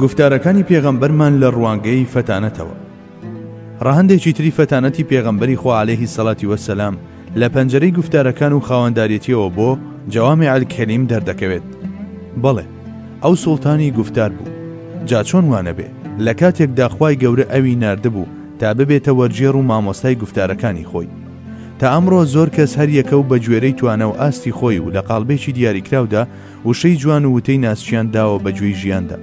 گوفتارەکانی پێغەمبەرمان لە ڕوانگەی فەتانەتەوە ڕەهندێکی تری فەتانەتی پێغەمبەری خوا عليهەیهی سەڵاتی وەسەسلام لە پەنجەرەی گوفتارەکان و خاواندارێتیەوە بۆ جەوامی ئەلکەلیم دەردەکەوێت بەڵێ ئەو سوڵتانی گوفتار بوو جا چۆن وانەبێ لە کاتێک داخوای گەورە ئەوی نردبوو تا ببێتە وەرجێڕ و مامۆستای گوفتارەکانی خۆی تا ئەمڕۆ زۆر کەس هەریەکە و بە گوێرەی توانە و ئاستی خۆی و لە قالبێکی دیاریکراودا وشەی جوان و وتەی ناسکیان داوە بە گوێی ژیاندا.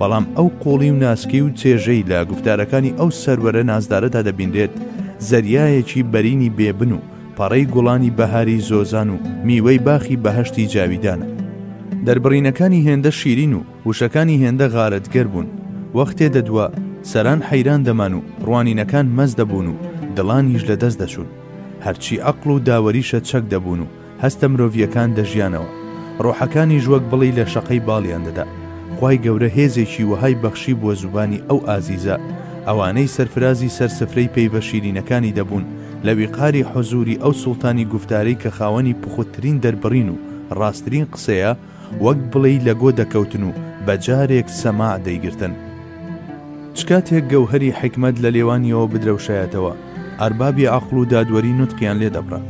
بەڵام ئەو قووڵی و ناسکی و چێژەی لە گوفتارەکانی ئەو سەروەرە نازدارەدا دەبینرێت، زەریایەکی بەرینی بێبن و پەڕەی گوڵانی بەهاری زۆزان و میوەی باخی بەهەشتی جاویدانە. دەربڕینەکانی هێندە شیرین و وشەکانی هێندە غارەتگەر بوون، وەختێ دەدوا، سەران حەیران دەمان و ڕوانینەکان مەست دەبوون و دڵانیش لەدەست دەچوون. هەرچی عەقڵ و داوەریشە چەک دەبوون و هەستە مرۆڤییەکان دەژیانەوە، ڕۆحەکانیش وەک بڵی لە شەقەی باڵیان دەدا، خوای گەورە هێزێکی وەهای بەخشیبووە زوبانی ئەو ئازیزە، ئەوانەی سەرفرازی سەر سفرەی پەیڤە شیرینەکانی دەبوون لە ویقاری حوزووری ئەو سوڵتانی گوفتارەی کە خاوەنی پوختترین دەربڕین و ڕاستترین قسەیە، وەک بڵێی لە گۆ دەکەوتن و بە جارێک سەماع دەیگرتن. چ کاتێک گەوهەری حیکمەت لە لێوانیەوە بدرەوشایەتەوە، ئەربابی عەقڵ و دادوەری نوتقیان لێ دەبڕا.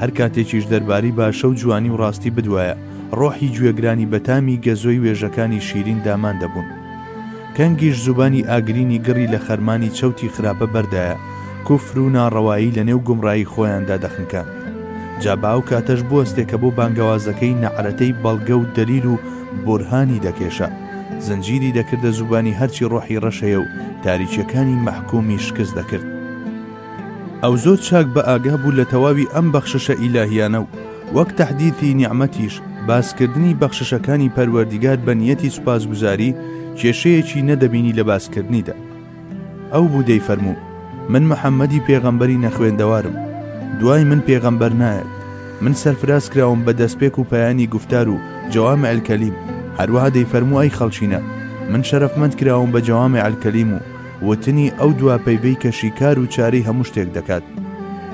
هەر کاتێکیش دەربارەی باشە و جوانی و ڕاستی بدوایە، ڕۆحی گوێگرانی بە تامی گەزۆی وێژەکانی شیرین دامان دەبوون. کەنگیش زوبانی ئاگرینی گڕی لە خەرمانی چەوتی خراپە بەردایە کوفر و ناڕەوایی لە نێو گومڕایی خۆیاندا دەخنکاند جا با ئەو کاتەش بوەستێ کە بۆ بانگەوازەکەی نەعرەتەی بەڵگە و دەلیل و بورهانی دەکێشا زنجیری دەکردە زوبانی هەرچی ڕۆحی ڕەش هەیە و تاریکیەکانی مەحکومی شکست دەکرد. ئەو زۆر چاک بە ئاگا بوو لە تەواوی ئەم بەخششە ئیلاهییانە و وەک تەحدیثی نیعمەتیش، باسکردنی بەخششەکانی پەروەردیگار بە نییەتی سوپاسگوزاری کێشەیەکی نەدەبینی لە باسکردنیدا. ئەو بوو دەیفەرموو، من محەممەدی پێغەمبەری نەخوێندەوارم، دوای من پێغەمبەر نایەت، من سەرفراز کراوم بە دەستپێک و پایانی گوفتار و جوامع الکلیم، هەروەها دەیفەرموو ئەی خەڵکینە، من شەرەفمەند کراوم بە جوامع الکلیم و وتنی ئەو دوا پەیڤەی کە شیکار و چارەی هەموو شتێک دەکات.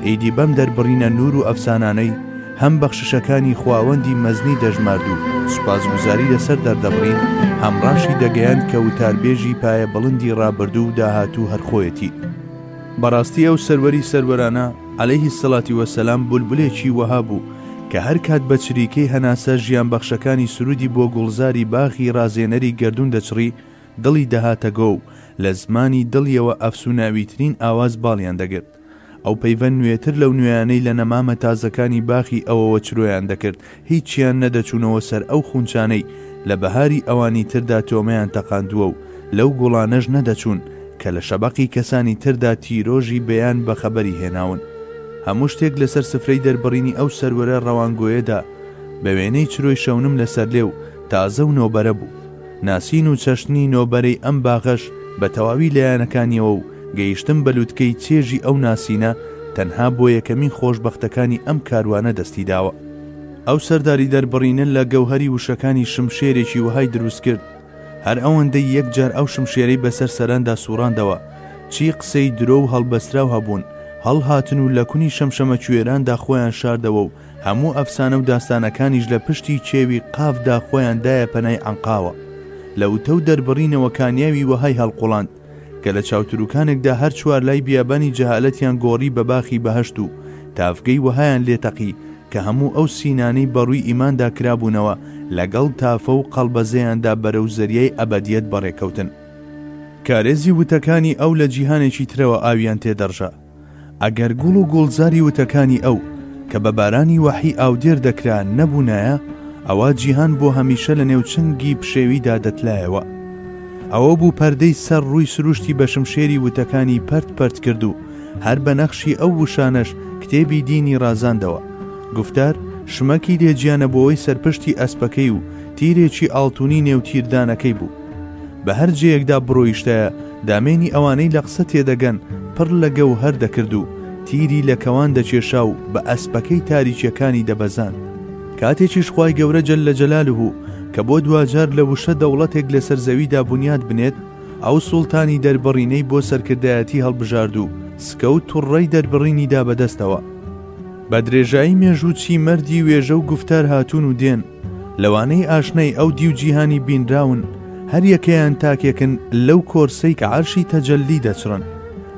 ئیدی بەم دەربڕینە نوور و ئەفسانانەی هەم بەخششەکانی خواوەندی مەزنی دەژمارد و سوپاسگوزاری لەسەر دەردەبڕین، هەم ڕاشی دەگەیاند کە وتاربێژی پایە بڵندی ڕابردوو و داهاتوو هەر خۆیەتی. بەڕاستی ئەو سەروەری سەروەرانە، علیه الصلوة و السلام، بولبولێکی وەها بوو کە هەر کات بە چریکەی هەناسە ژیانبەخشەکانی سروودی بۆ گوڵزاری باغی ڕازێنەری گەردوون دەچڕی، دڵی دەهاتە گۆ و لە زمانی دڵیەوە ئەفسوناویترین ئاواز باڵیان دەگرت. ئەو پەیڤە نوێتر لەو نوێیانەی لە نەمامە تازەکانی باخی ئەوەوە چرۆیان دەکرد، هیچیان نەدەچوونەوە سەر ئەو خونچانەی لە بەهاری ئەوانی تردا تۆمەیان تەقاندووە و لەو گوڵانەش نەدەچوون کە لە شەبەقی کەسانی تردا تیرۆژی بەیان بە خەبەری هێناون. هەموو شتێک لەسەر سفرەی دەربڕینی ئەو سەروەرە ڕەوانگۆیەدا بە وێنەی چرۆی شەونم لە سەرلێو تازە و نۆبەرە بوو. ناسین و چەشتنی نۆ بەرەی ئەم باغەش بە تەواوی لە یانەکانیەوە و گەیشتن بە لوتکەی چێژی ئەو ناسینە تەنها بۆ یەکەمین خۆشبەختەکانی ئەم کاروانە دەستی داوە. ئەو سەرداری دەربڕینە لە گەوهەری وشەکانی شمشێرێکی وەهای دروست کرد، هەر ئەوەندەی یەک جار ئەو شمشێرەی بەسەر سەراندا سوڕاندەوە، چی قسەی درۆ و هەڵبەستراو هەبوون، هەڵهاتن و لە کونی شەمشەمەکوێراندا خۆیان شاردەوە و هەموو ئەفسانە و داستانەکانیش لە پشتی کێوی قافدا خۆیان دایە پەنای عەنقاوە. لە وتە و دەربڕینەوە کانیاوی وەهای هەڵقوڵاند کە لە چاوتروکانێکدا هەر چوار لای بیابانی جەهالەتیان گۆڕی بە باخی بەهەشت و تاڤگەی وەهایان لێ تەقی کە هەموو ئەو سینانەی بەڕووی ئیماندا کرابوونەوە لەگەڵ تافە و قەڵبەزەیاندا بەرەو زەریای ئەبەدیەت بەڕێکەوتن. کارێزی وتەکانی ئەو لە جیهانێکی ترەوە ئاویان تێ دەڕژا. ئەگەر گوڵ و گوڵزاری وتەکانی ئەو کە بە بارانی وەحی ئاودێر دەکرا نەبوونایە، ئەوا جیهان بۆ هەمیشە لە نێو چنگی پشێویدا دەتلایەوە. ئەوە بوو پەردەی سەر ڕووی سروشتی بە شمشێری وتەکانی پەرت پەرت کرد و هەر بە نەخشی ئەو وشانەش کتێبی دینی ڕازاندەوە. گوفتار شمەکی لێ جیانەبووەوەی سەرپشتی ئەسپەکەی و تیرێکی ئاڵتوونی نێو تیردانەکەی بوو. بە هەر جێیەکدا بڕۆیشتایە، دامێنی ئەوانەی لە قسە تێدەگەن پڕ لە گەوهەر دەکرد و تیری لە کەوان دەکێشا و بە ئەسپەکەی تاریکیەکانی دەبەزاند. کاتێکیش خوای گەورە جل جلاله کە بۆ دواجار لە وشە دەوڵەتێک لەسەر زەویدا بنیات بنێت، ئەو سوڵتانی دەربڕینەی بۆ سەرکردایەتی هەڵبژارد و سکە و توڕەی دەربڕینیدا بەدەستەوە. بە درێژایی مێژوو چی مەردی وێژە و گوفتار هاتوون و دێن، لەوانەی ئاشنای ئەو دیو جیهانی بینراون، هەر یەکەیان تاکێکن لەو کۆرسەی کە عەرشی تەجەللی دەچڕن،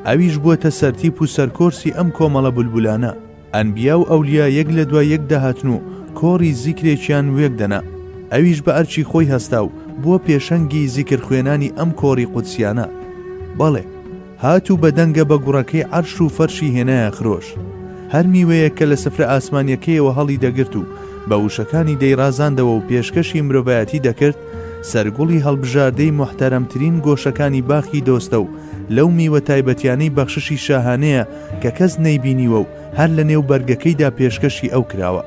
ئەویش بووەتە سەرتیپ و سەرکۆرسی ئەم کۆمەڵە بولبولانە، ئەنبیا و ئەولیا یەک لە دوای یەک دەهاتن و کۆڕی زیکرێکیان وێک دەنا، ئەویش بە ئەرکی خۆی هەستا و بووە پێشەنگی زیکر خوێنانی ئەم کۆڕی قودسیانە. بەڵێ! هات و بە دەنگە بە گوڕەکەی عەرش و فەرشی هێنایە خرۆش. هەر میوەیەک کە لە سفرە ئاسمانیەکەیەوە هەڵی دەگرت و بە وشەکانی دەیڕازاندەوە و پێشکەشی مرۆڤایەتی دەکرد، سەرگوڵی هەڵبژاردەی موحتەرەمترین گۆشەکانی باخی دۆستە و لەو میوە تایبەتیانەی بەخششی شاهانەیە کە کەس نەیبینیوە و هەر لە نێو بەرگەکەیدا پێشکەشی ئەو کراوە.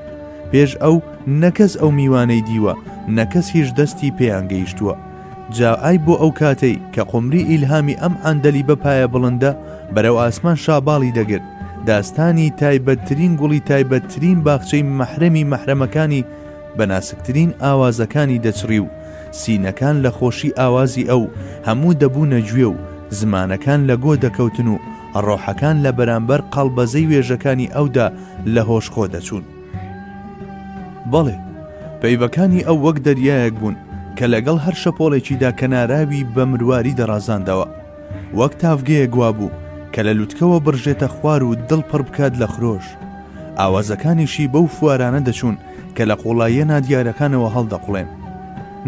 پێش ئەو نە کەس ئەو میوانەی دیوە، نە کەسیش دەستی پێیان گەیشتووە. جا ئای بۆ ئەو کاتەی کە قومری ئیلهامی ئەم عەندەلیبە پایە بڵندە بەرەو ئاسمان شاباڵی دەگرت، داستانی تایبەتترین گوڵی تایبەتترین باخچەی مەحرەمی مەحرەمەکانی بە ناسکترین ئاوازەکانی دەچڕی و سینەکان لە خۆشی ئاوازی ئەو هەموو دەبوونە گوێ و زمانەکان لە گۆ دەکەوتن و ڕۆحەکان لە بەرامبەر قەڵبەزەی وێژەکانی ئەودا لە هۆش خۆ دەچوون. بەڵێ، پەیڤەکانی ئەو وەک دەریایەک بوون کە لەگەڵ هەر شەپۆڵێکیدا کەناراوی بە مرواری دەڕازاندەوە، وەک تاڤگەیەک وابوو کە لە لوتکەوە بڕژێتە خوار و دڵ پڕ بکات لە خرۆش. ئاوازەکانیشی بەو فوارانە دەچوون کە لە قووڵاییە نادیارەکانەوە هەڵدەقوڵێن.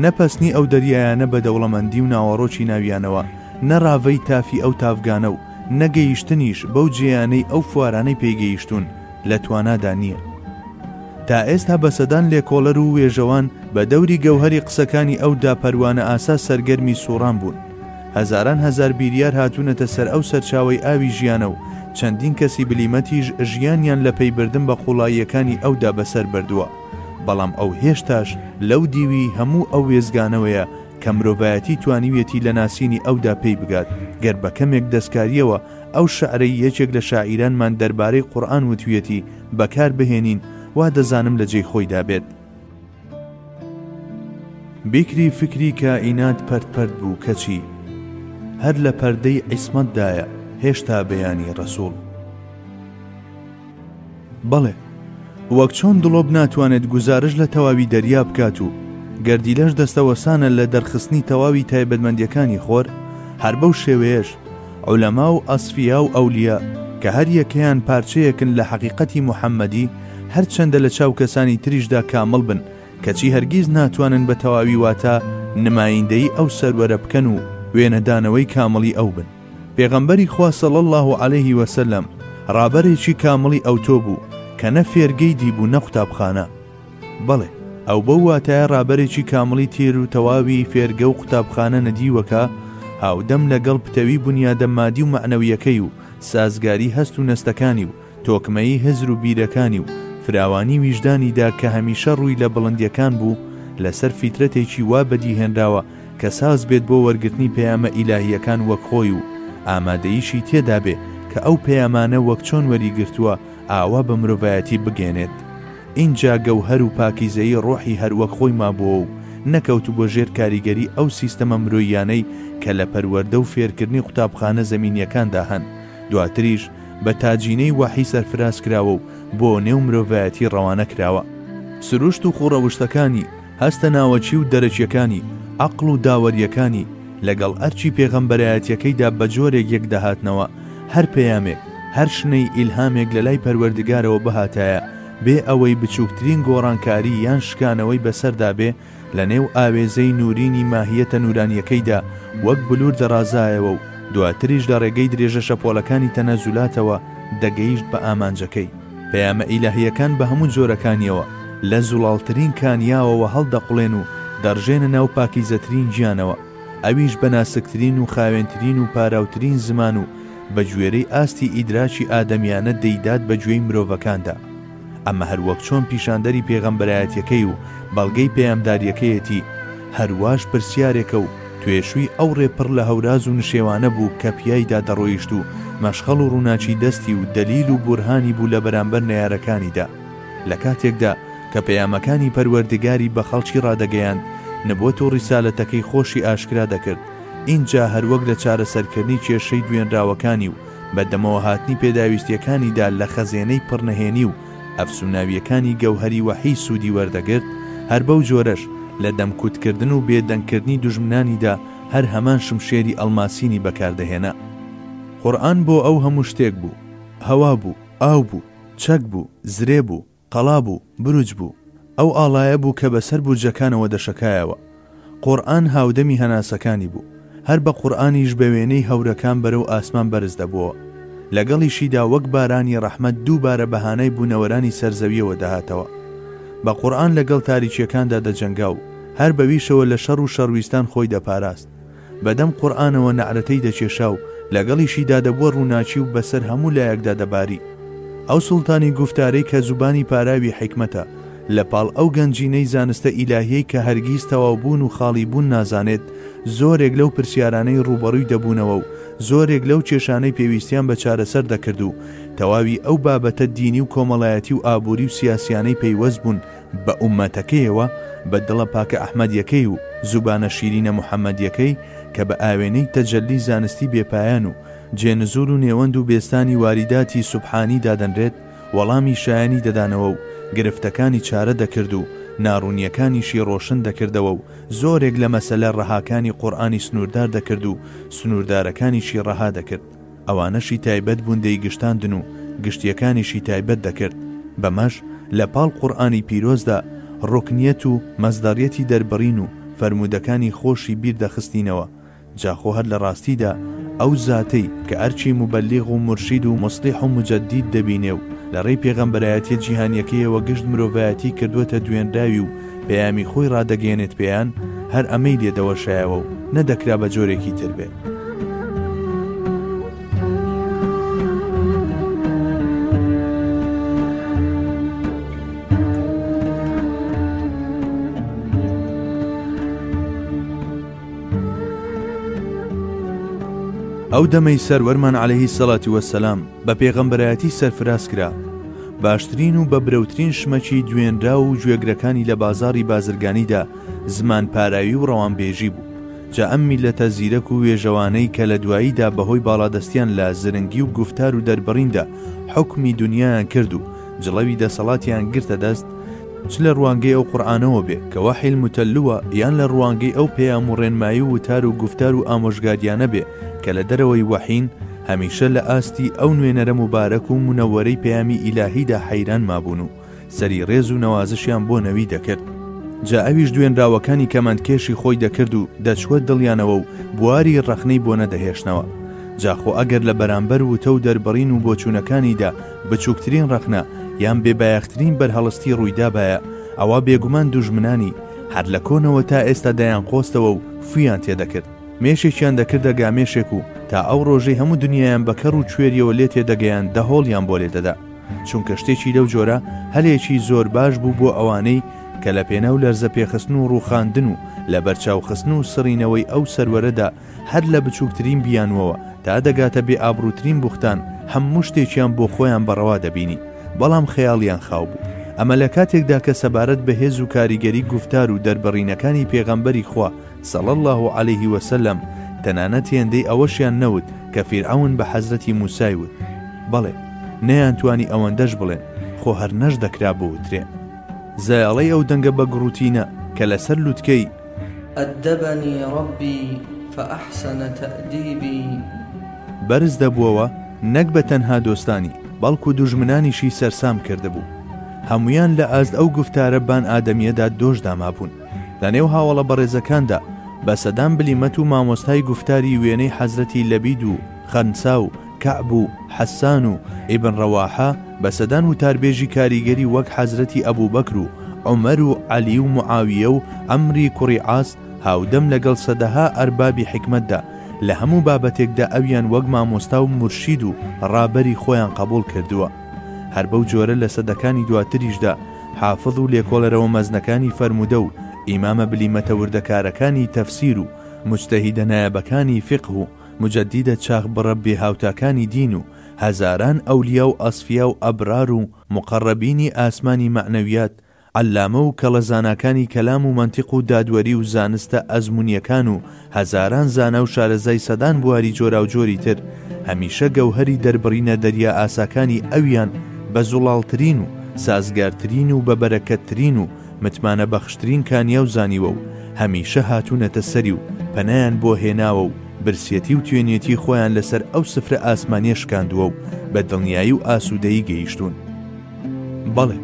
نە پەسنی ئەو دەریایانە بە دەوڵەمەندی و ناوەڕۆکی ناویانەوە، نە ڕاڤەی تافی ئەو تاڤگانە و نە گەیشتنیش بەو جێیانەی ئەو فوارانەی پێی گەیشتوون لە توانادا نییە. تا ئێستا بە سەدان لێکۆڵەر و وێژەوان بە دەوری گەوهەری قسەکانی ئەو دا پەروانەئاسا سەرگەرمی سووڕان بوون. هەزاران هەزار بیریار هاتوونەتە سەر ئەو سەرچاوەی ئاوی ژیانە و چەندین کەسی بلیمەتیش ژیانیان لە پەی بردن بە قووڵاییەکانی ئەو دا بەسەر بردووە، بەڵام ئەو هێشتاش لەو دیوی هەموو ئەو وێستگانەوەیە کە مرۆڤایەتی توانیویەتی لە ناسینی ئەو دا پێی بگات گەر بە کەمێک دەستکارییەوە ئەو شعرەی یەکێک لە شاعیرانمان دەربارەی قورئان وتویەتی بەکار بهێنین وا دەزانم لە جێی خۆیدا بێت. بیکری فکری کائینات پەرت پەرت بوو کەچی هەر لە پەردەی عیسمەتدایە هێشتا بەیانی ڕەسووڵ. بەڵێ، وەک چۆن دڵۆپ ناتوانێت گوزارش لە تەواوی دەریا بکات و گەردیلەش دەستەوەسانە لە دەرخستنی تەواوی تایبەتمەندیەکانی خۆر، هەر بەو شێوەیەش عولەما و ئەسفیا و ئەولیا کە هەر یەکەیان پارچەیەکن لە حەقیقەتی محەمەدی هەر چەندە لە چاو کەسانی تریشدا کامڵ بن کەچی هەرگیز ناتوانن بە تەواوی واتا نمایندەیی ئەو سەروەرە بکەن و وێنەدانەوەی کامڵی ئەو بن. پێغەمبەری خوا صلی اللە علیه وسلم ڕابەرێکی کامڵی ئەوتۆ بوو کە نە فێرگەی دیبوو نە قوتابخانە بەڵێ ئەو بەو واتایە ڕابەرێکی کامڵی تێر و تەواوی فێرگە و قوتابخانە نەدیوەکە هاودەم لەگەڵ پتەوی بنیادە مادی و مەعنەویەکەی و سازگاری هەست و نەستەکانی و تۆکمەیی هزر و بیرەکانی و فراوانی ویژدانیدا کە هەمیشە ڕووی لە بڵندیەکان بوو، لەسەر فیترەتێکی وا بەدیهێنراوە کە ساز بێت بۆ وەرگرتنی پەیامە ئیلاهیەکان وەک خۆی و ئامادەیشی تێدابێ کە ئەو پەیامانە وەک چۆن وەری گرتووە ئاوا بە مرۆڤایەتی بگەیەنێت ئینجا گەوهەر و پاکیزەیی ڕۆحی هەر وەک خۆی مابووە و نەکەوتبووە ژێر کاریگەری ئەو سیستەمە مرۆییانەی کە لە پەروەردە و فێرکردنی قوتابخانە زەمینیەکاندا هەن. دواتریش بە تاجینەی وەحی سەرفراز کراوە و بۆ نێو مرۆڤایەتی ڕەوانە کراوە. سروشت و خووڕەوشتەکانی، هەستە ناوەکی و دەرەکیەکانی، عەقڵ و داوەریەکانی، لەگەڵ ئەرکی پێغەمبەرایەتیەکەیدا بە جۆرێک یەک دەهاتنەوە، هەر پەیامێک، هەر شنەی ئیلهامێک لەلای پەروەردگارەوە بهاتایە، بێ ئەوەی بچووکترین گۆڕانکاری یان شکانەوەی بەسەردا بێ، لە نێو ئاوێزەی نوورینی ماهیەتە نوورانییەکەیدا وەک بلوور دەڕازایەوە و دواتریش لە ڕێگەی درێژە شەپۆڵەکانی تەنەزولاتەوە دەگەیشت بە ئامانجەکەی. پەیامە ئیلاهییەکان بە هەموو جۆرەکانییەوە لە زوڵاڵترین کانیاوەوە هەڵدەقوڵێن و دەڕژێنە ناو پاکیزەترین گیانەوە، ئەویش بە ناسکترین و خاوێنترین و پاراوترین زمان و بە گوێرەی ئاستی ئیدراکی ئادەمییانە دەیدات بە گوێی مرۆڤەکاندا. ئەمە هەر وەک چۆن پیشاندەری پێغەمبەرایەتیەکەی و بەڵگەی پەیامداریەکەیەتی هەرواش پرسیارێکە و توێشووی ئەو ڕێ پڕ لە هەوراز و نشێوانە بوو کە پیایدا دەڕۆیشت و مەشخەڵ و ڕووناکی دەستی و دەلیل و بورهانی بوو لە بەرامبەر نەیارەکانیدا لە کاتێکدا کە پەیامەکانی پەروەردگاری بە خەڵکی ڕادەگەیاند نبوەت و ڕیسالەتەکەی خۆشی ئاشکرا دەکرد ئینجا هەروەک لە چارەسەرکردنی کێشەی دوێنراوەکانی و بەدەمەوە هاتنی پێداویستییەکانیدا لە خەزێنەی پڕنهێنی و ئەفسوناوییەکانی گەوهەری وەحی سوودی وەردەگرت، هەر بەو جۆرەش لە دەمکوتکردن و بێدەنگکردنی دوژمنانیدا هەر هەمان شمشێری ئەڵماسینی بەکاردەهێنا. قورئان بۆ ئەو هەموو شتێک بوو، هەوا بوو، ئاو بوو، چەک بوو، زرێ بوو، قەڵا بوو، بروج بوو. ئەو ئاڵایە بوو کە بە سەر بورجەکانەوە دەشەکایەوە. قۆڕئان هاودەمی هەناسەکانی بوو. هەر بە قوڕئانیش بە وێنەی هەورەکان بەرەو ئاسمان بەرز دەبووەوە. لەگەڵیشیدا وەک بارانی ڕەحمەت دووبارە بە هانای بوونەوەرانی سەر زەوییەوە دەهاتەوە. بە قوڕئان لەگەڵ تاریکییەکاندا دەجەنگا و هەر بەویشەوە لە شەڕ و شەڕویستان خۆی دەپاراست. بە دەم قورئانەوە نەعرەتەی دەکێشا و لەگەڵیشیدا دەبووە ڕووناکی و بەسەر هەموو لایەکدا دەباری. ئەو سوڵتانی گوفتارەی کە زوبانی پاراوی حیکمەتە، لە پاڵ ئەو گەنجینەی زانستە ئیلاهیەی کە هەرگیز تەواوبوون و خاڵیبوون نازانێت، زۆرێک لەو پرسیارانەی ڕووبەڕووی دەبوونەوە و زۆرێک لەو کێشانەی پێویستیان بە چارەسەر دەکرد و تەواوی ئەو بابەتە دینی و کۆمەڵایەتی و ئابووری و سیاسیانەی پەیوەست بوون بە ئوممەتەکەیەوە، بە دڵە پاکە ئەحمەدیەکەی و زوبانە شیرینە محەمەدیەکەی کە بە ئاوێنەی تەجەلی زانستی بێ پایان و جێ نزول و نێوەند و بێستانی واریداتی سوبحانی دادەنرێت وەڵامی شایانی دەدانەوە و گرفتەکانی چارە دەکرد و ناڕونیەکانیشی ڕۆشن دەکردەوە و زۆرێک لە مەسەلە ڕەهاکانی قورئانی سنوردار دەکرد و سنوردارەکانیشی ڕەها دەکرد. ئەوانەشی تایبەت بوون دەیگشتاندن و گشتیەکانیشی تایبەت دەکرد، بەمەش لە پاڵ قورئانی پیرۆزدا ڕوکنیەت و مەسدەڕیەتی دەربڕین و فەرموودەکانی خۆشی بیر دەخستینەوە، جا خۆ هەر لە ڕاستیدا ئەو زاتەی کە ئەرکی موبەلیغ و مورشید و موسڵیح و موجەدید دەبینێ و لە ڕێی پێغەمبەرایەتیە جیهانیەکەیەوە گشت مرۆڤایەتی کردووەتە دوێنراوی و پەیامی خۆی ڕادەگەیەنێت پێیان، هەر ئەمەی لێ دەوەشایەوە و نەدەکرا بە جۆرێکی تر بێ. ئەو دەمەی سەروەرمان عليهەیهی سەڵاتی وەسەسلام بە پێغەمبەرایەتی سەرفراز کرا باشترین و بە برەوترین شمەکی دوێنرا و گوێگرەکانی لە بازاری بازرگانیدا زمان پاراوی و ڕەوانبێژی بوو جا ئەم میللەتە زیرەک و وێژەوانەی کە لە دواییدا بە هۆی باڵادەستیان لە زرنگی و گوفتار و دەربڕیندا حوکمی دونیایان کرد و جڵەوی دەسەڵاتیان گرتە دەست، چ لە ڕوانگەی ئەو قورعانەوە بێ کە وەحی المتلوە یان لە ڕوانگەی ئەو پەیام و ڕێنمایی و وتار و گوفتار و ئامۆژگاریانە بێ کە لە دەرەوەی وەحین، هەمیشە لە ئاستی ئەو نوێنەرە موبارەک و مونەوەرەی پەیامی ئیلاهیدا حەیران مابوون و سەری ڕێز و نەوازشیان بۆ نەوی دەکرد جا ئەویش دوێنراوەکانی کەمەندکێشی خۆی دەکرد و دەچووە دڵیانەوە و بواری ڕەخنەی بۆ نەدەهێشتنەوە جاخۆ ئەگەر لە بەرامبەر وتە و دەربڕین و بۆچوونەکانیدا بچووکترین ڕەخنە یان بێبایەخترین بەرهەڵستی ڕوویدابایە ئەوا بێگومان دوژمنانی هەر لە کۆنەوە تا ئێستا دەیان قۆستەوە و فویان تێدەکرد مێشێکیان دەکردە گامێشێک و تا ئەو ڕۆژەی هەموو دنیایان بە کەڕ و کوێریەوە لێ تێدەگەیان دەهۆڵیان بۆ لێدەدا چونکە شتێکی لەو جۆرە هەلێکی زۆر باش بوو بۆ ئەوانەی کە لە پێناو لەرزە پێخستن و ڕووخاندن و لە بەرچاوخستن و سڕینەوەی ئەو سەروەرەدا هەر لە بچووکترین بیانووەوە تا دەگاتە بێ ئابڕووترین بوختان هەموو شتێکیان بۆ خۆیان بەڕەوا دەبینی بەڵام خەیاڵیان خاو بوو ئەمە لە کاتێکدا کە سەبارەت بە هێز و کاریگەری گوفتار و دەربڕینەکانی پێغەمبەری خوا صلی اللە علیە و سلم، تەنانەت هێندەی ئەوەشیان نەوت کە فیرعەون بە حەزرەتی موسای وت، بەڵێ، نەیانتوانی ئەوەندەش بڵێن، خۆ هەر نەشدەکرا بوترێ. زەیاڵەی ئەو دەنگە بە گڕوتینە کە لەسەر لوتکەی. ادبنی ربی فاحسن تادیبی. بەرز دەبووەوە، نەک بە تەنها دۆستانی، بەڵکو دوژمنانیشی سەرسام کردبوو. هەموویان لە ئاست ئەو گوفتارە بان ئادەمیەدا دۆش دامابوون. لە نێو هاوەڵە بەڕێزەکاندا بە سەدان بلیمەت و مامۆستای گوفتاری وێنەی حەزرەتی لەبید و خەنسا و کەعب و حەسان و ئیبن ڕەواحە، بە سەدان وتاربێژی کاریگەری وەک حەزرەتی ئەبوبەکر و عومەر و عەلی و معاویە و عەمری کوڕی عاس، هاودەم لەگەڵ سەدەها ئەربابی حیکمەتدا، لە هەموو بابەتێکدا ئەویان وەک مامۆستا و مورشید و ڕابەری خۆیان قەبوڵ کردووە. هەر بەو جۆرە لە سەدەکانی دواتریشدا، حافز و لێکۆڵەرەوە مەزنەکانی فەرموودە و ئیمامە بلیمەتە وردەکارەکانی تەفسیر و موجتەهیدە نایابەکانی فیقه و موجەددیدە چاخ بڕە بێ هاوتاکانی دین و هەزاران ئەولیا و ئەسفیا و ئەبرار و موقەڕەبینی ئاسمانی مەعنەویات، عەللامە و کەڵە زاناکانی کەلام و مەنتیق و دادوەری و زانستە ئەزموونییەکان و هەزاران زانا و شارەزای سەدان بواری جۆراوجۆری تر هەمیشە گەوهەری دەربڕینە دەریا ئاساکانی ئەویان بە زوڵاڵترین و سازگارترین و بە بەرەکەتترین و متمانە بەخشترین کانیاو زانیوە و هەمیشە هاتوونەتە سەری و پەنایان بۆ هێناوە و برسیەتی و توێنیەتی خۆیان لەسەر ئەو سفرە ئاسمانیە شکاندووە و بە دڵنیایی و ئاسوودەیی گەیشتوون بەڵێ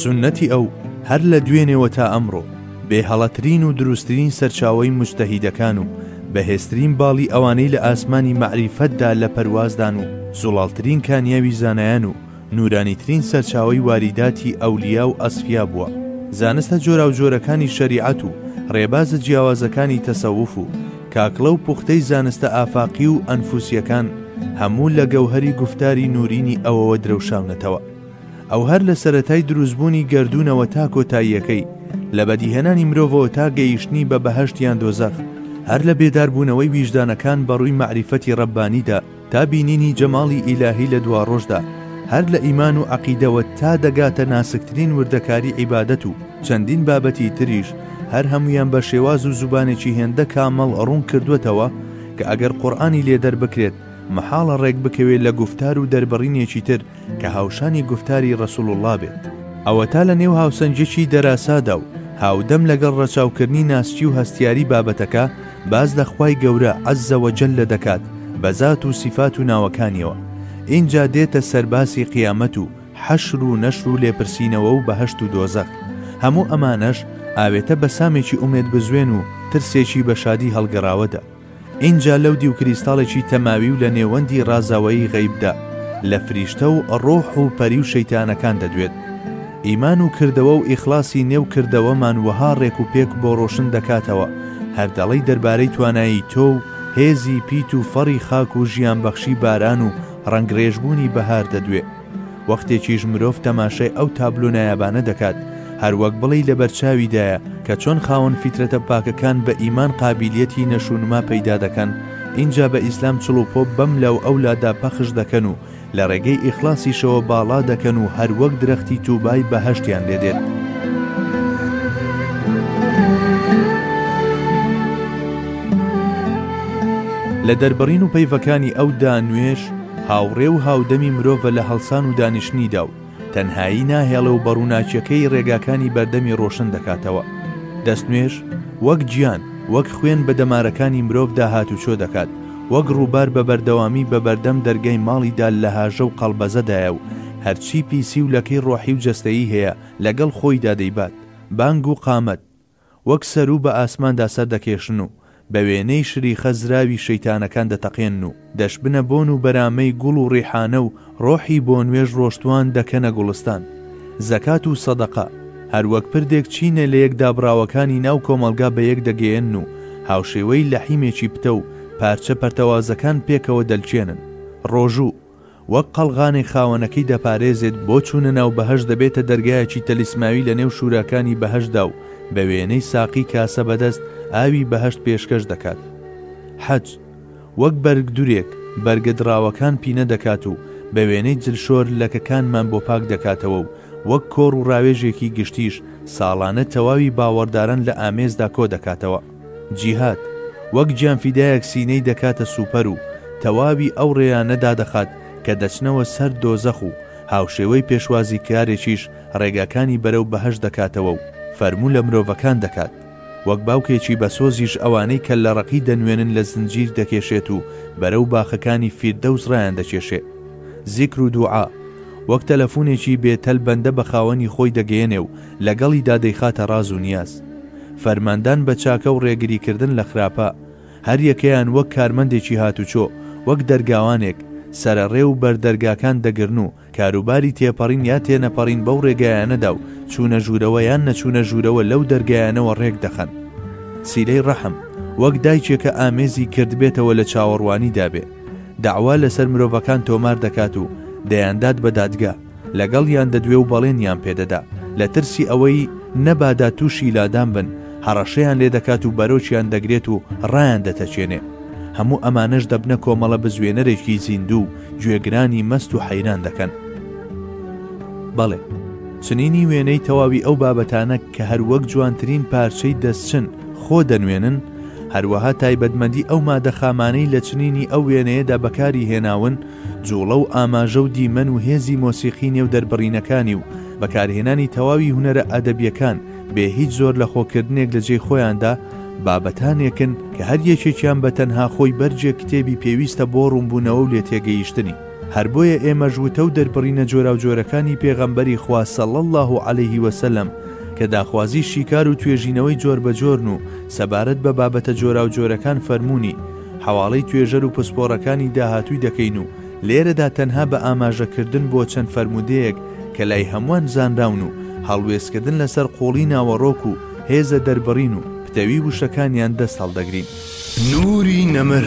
سوننەتی ئەو هەر لە دوێنێوە تا ئەمڕۆ بێ هەڵەترین و دروستترین سەرچاوەی موجتەهیدەکان و بەهێزترین باڵی ئەوانەی لە ئاسمانی مەعریفەتدا لە پەروازدان و زوڵاڵترین کانیاوی زانایان و نورانیترین سەرچاوەی واریداتی ئەولیا و ئەسفیا بووە زانستە جۆراوجۆرەکانی شەریعەت و ڕێبازە جیاوازەکانی تەسەوف و کاکڵە و پوختەی زانستە ئافاقی و ئەنفوسییەکان هەموو لە گەوهەری گوفتاری نورینی ئەوەوە درەوشاونەتەوە. ئەو هەر لە سەرەتای دروستبوونی گەردوونەوە تا کۆتاییەکەی، لە بەدیهێنانی مرۆڤەوە تا گەیشتنی بە بەهەشت یان دۆزەخ، هەر لە بێداربوونەوەی ویژدانەکان بە ڕووی مەعریفەتی ڕەببانیدا تا بینینی جەماڵی ئیلاهی لە دواڕۆژدا، هەر لە ئیمان و عەقیدەوە تا دەگاتە ناسکترین وردەکاری عیبادەت و چەندین بابەتی تریش، هەر هەموویان بە شێواز و زوبانێکی هێندە کامڵ ڕوون کردووەتەوە کە ئەگەر قورئانی لێ دەربکرێت، مەحاڵە ڕێکبکەوێ لە گوفتار و دەربڕینێکی تر، کە هاوشانی گوفتاری رەسول اللە بێت، ئەوەتا لە نێو هاوسەنگیی دەراسادا و هاودەم لەگەڵ رەچاوکردنی ناسکی و هەستیاری بابەتەکە، باس لە خوای گەورە عز و جل دەکات بە زات و سیفات و ناوەکانیەوە، ئینجا دێتە سەر باسی قیامەت و حەشر و نەشر و لێپرسینەوە و بەهەشت و دۆزەخ، هەموو ئەمانەش ئاوێتە بە سامێکی ئومێدبزوێن و ترسێکی بە شادی هەڵگەڕاوەدا. ئینجا لەو دیو کریستاڵێکی تەماوی و لە نێوەندی ڕازاوەیی غەیبدا، لە فریشتە و ڕۆح و پەری و شەیتانەکان دەدوێت. ئیمان و کردەوە و ئیخلاسی نێو کردەوەمان وەها ڕێک و پێک بۆ ڕۆشن دەکاتەوە، هەر دەڵێی دەربارەی توانایی تۆ و هێزی پیت و فەڕی خاک و ژیانبەخشی باران و ڕەنگڕێژبوونی بەهار دەدوێ. وەختێکیش مرۆڤ تەماشای ئەو تابلۆ نایابانە دەکات، هەر وەک بڵێی لەبەرچاویدایە کە چۆن خاوەن فیترەتە پاکەکان بە ئیمان قابیلیەتی نەشونما پەیدا دەکەن، ئینجا بە ئیسلام چڵ و پۆپ بەم لا و ئەو لادا پەخش دەکەن و لە ڕێگەی ئیخلاسیشەوە باڵا دەکەن و هەر وەک درەختی تووبای بەهەشتیان لێ دێت. لە دەربڕین و پەیڤەکانی ئەو دا نوێژ، هاوڕێ و هاودەمی مرۆڤە لە هەڵسان و دانیشتنیدا و تەنهایی ناهێڵێ و بە ڕووناکییەکەی ڕێگاکانی بەردەمی ڕۆشن دەکاتەوە. دەستنوێژ وەک گیان، وەک خوێن بە دەمارەکانی مرۆڤدا هاتوچۆ دەکات، وەک ڕووبار بە بەردەوامی بە بەردەم دەرگای ماڵیدا لەهاژە و قەڵبەزەدایە و هەرچی پیسی و لەکەی ڕۆحی و جەستەیی هەیە لەگەڵ خۆیدا دەیبات. بانگ و قامەت. وەک سەروو بە ئاسماندا سەر دەکێشن و بە وێنەی شریخە زراوی شەیتانەکان دەتەقێنن و دەشبنە بۆن و بەرامەی گوڵ و ڕیحانە و ڕۆحی بۆ نوێژ ڕۆشتووان دەکەنە گوڵستان زەکات و سەدەقە هەر وەک پردێک چینە لە یەک دابڕاوەکانی ناو کۆمەڵگا بە یەک دەگەیەنن و هاوشێوەی لەحیمێکی پتەو پارچە پەرتەوازەکان پێکەوە دەلکێنن ڕۆژوو وەک قەڵغانێک خاوەنەکەی دەپارێزێت بۆ چوونە ناو بەهەشت دەبێتە دەرگایەکی تەلیسماوی لە نێو شوراکانی بەهەشتدا و بە وێنەی ساقی کاسە بەدەست ئاوی بەهەشت پێشکەش دەکات حەج وەک بەرگدورێک بەرگە دڕاوەکان پینە دەکات و بە وێنەی جلشۆر لەکەکانمان بۆ پاک دەکاتەوە و وەک کۆڕ و ڕاوێژێکی گشتیش ساڵانە تەواوی باوەڕداران لە ئامێزدا کۆ دەکاتەوە. جیهاد، وەک گیانفیدایەک سینەی دەکاتە سوپەر و تەواوی ئەو ڕێیانە دادەخات کە دەچنەوە سەر دۆزەخ و هاوشێوەی پێشوازیکارێکیش ڕێگاکانی بەرەو بەهەشت دەکاتەوە و فەرموو لە مرۆڤەکان دەکات وەک باوکێکی بەسۆزیش ئەوانەی کەللەڕەقی دەنوێنن لە زنجیر دەکێشێت و بەرەو باخەکانی فیردەوس ڕایاندەکێشێ زیکر و دوعا، وەک تەلەفونێکی بێ تەل بەندە بە خاوەنی خۆی دەگەیەنێ و لەگەڵیدا دەیخاتە ڕاز و نیاز. فەرماندان بە چاکە و ڕێگریکردن لە خراپە، هەریەکەیان وەک کارمەندێکی هاتوچۆ، وەک دەرگاوانێک، سەرەڕێ و بەر دەرگاکان دەگرن و کاروباری تێپەڕین یا تێنەپەڕین بەو ڕێگایانەدا و چوونە ژوورەوە یان نەچوونە ژوورەوە لەو دەرگایانەوە ڕێک دەخەن. سیلەی ڕەحم، وەک دایکێکە ئامێزی کردبێتەوە لە چاوەڕوانیدا بێ دەعوا لەسەر مرۆڤەکان تۆمار دەکات و دەیاندات بە دادگا. لەگەڵیان دەدوێ و بەڵێنیان پێدەدا، لە ترسی ئەوەی نەبادا تووشی لادان بن، هەڕەشەیان لێ دەکات و بەرۆکیان دەگرێت و ڕایان دەتەکێنێ. هەموو ئەمانەش دەبنە کۆمەڵە بزوێنەرێکی زیندوو و گوێگرانی مەست و حەیران دەکەن. بەڵێ، چنینی وێنەی تەواوی ئەو بابەتانە کە هەر وەک جوانترین پارچەی دەستچن خۆ دەنوێنن، هەروەها تایبەتمەندی ئەو مادەخامانەی لە چنینی ئەو وێنەیەدا بەکاری هێناون، جووڵە و ئاماژە و دیمەن و هێزی مۆسیقی نێو دەربڕینەکانی و بەکارهێنانی تەواوی هونەرە ئەدەبییەکان بێ هیچ زۆر لە خۆکردنێک لە جێی خۆیاندا بابەتانێکن کە هەر یەکێکیان بە تەنها خۆی بەرجێک کتێبی پێویستە بۆ ڕوونبوونەوە و لێتێگەیشتنی. هەر بۆیە ئێمەش وتە و دەربڕینە جۆراوجۆرەکانی پێغەمبەری خوا صلی اللە علیه و سلم کە داخوازی شیکار و توێژینەوەی جۆربەجۆرن و سەبارەت بە بابەتە جۆراوجۆرەکان فەرموونی، حەواڵەی توێژەر و پسپۆڕەکانی داهاتووی دەکەین و لێرەدا تەنها بە ئاماژەکردن بۆ چەند فەرموودەیەک کە لای هەمووان زانراون و هەڵوێستکردن لەسەر قووڵی ناوەڕۆک و هێزە دەربڕین و پتەوی وشەکانیان دەست هەڵدەگرین. نوری نەمر.